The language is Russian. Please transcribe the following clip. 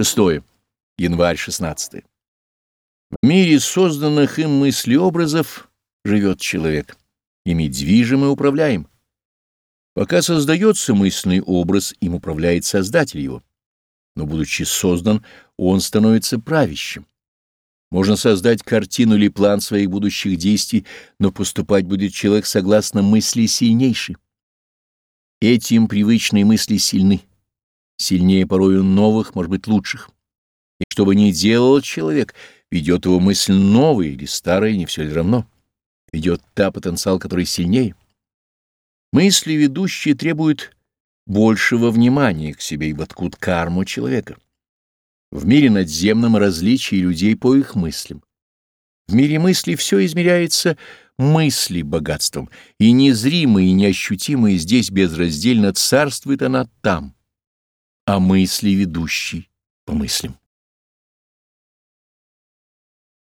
Шестое. Январь 16. В мире созданных им мыслеобразов живет человек. Ими движим и управляем. Пока создается мысленный образ, им управляет создатель его. Но, будучи создан, он становится правящим. Можно создать картину или план своих будущих действий, но поступать будет человек согласно мысли сильнейшей. Этим привычные мысли сильны, сильнее порою новых, может быть, лучших. И что бы ни делал человек, ведет его мысль новая или старая, не все ли равно. Ведет та потенциал, который сильнее. Мысли ведущие требуют большего внимания к себе и воткут карму человека. В мире надземном различии людей по их мыслям. В мире мысли все измеряется мысли богатством, и незримое и неощутимое здесь безраздельно царствует она там, а мысли ведущий по мыслям.